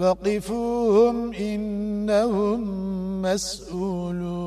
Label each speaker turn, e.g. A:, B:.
A: وقفوهم إنهم مسؤولون.